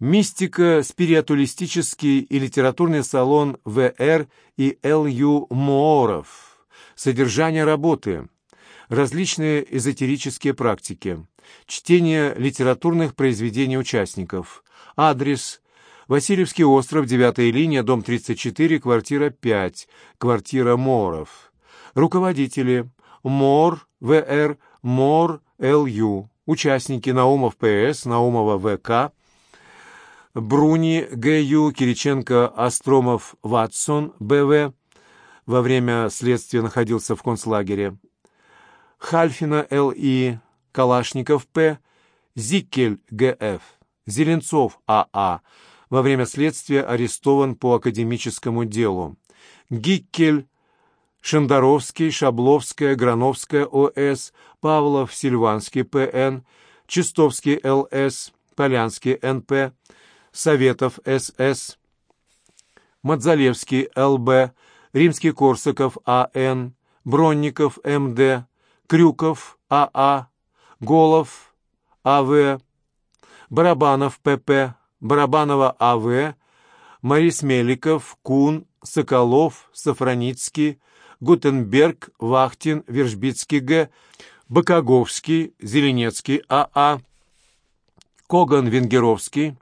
Мистико-спиритуалистический и литературный салон В.Р. и Л.Ю. Мооров. Содержание работы. Различные эзотерические практики. Чтение литературных произведений участников. Адрес. Васильевский остров, 9 линия, дом 34, квартира 5, квартира Моров. Руководители. Мор, В.Р., Мор, Л.Ю. Участники Наумов П.С., Наумова В.К., Бруни, Г.Ю., Кириченко, Остромов, Ватсон, Б.В. Во время следствия находился в концлагере. Хальфина, Л.И., Калашников, П., Зикель, Г.Ф., Зеленцов, А.А., во время следствия арестован по академическому делу. Гиккель, Шандаровский, Шабловская, Грановская, О.С., Павлов, Сильванский, П.Н., Чистовский, Л.С., Полянский, Н.П., Советов СС, Модзалевский ЛБ, Римский-Корсаков А.Н., Бронников М.Д., Крюков А.А., Голов А.В., Барабанов П.П., Барабанова А.В., Марис Меликов, Кун, Соколов, Сафраницкий, Гутенберг, Вахтин, Вержбицкий Г., Бакаговский, Зеленецкий А.А., Коган Венгеровский,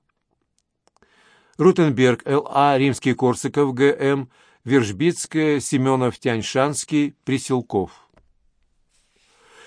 Рутенберг, Л.А., Римский-Корсаков, Г.М., Вержбицкая, Семенов, Тяньшанский, Приселков.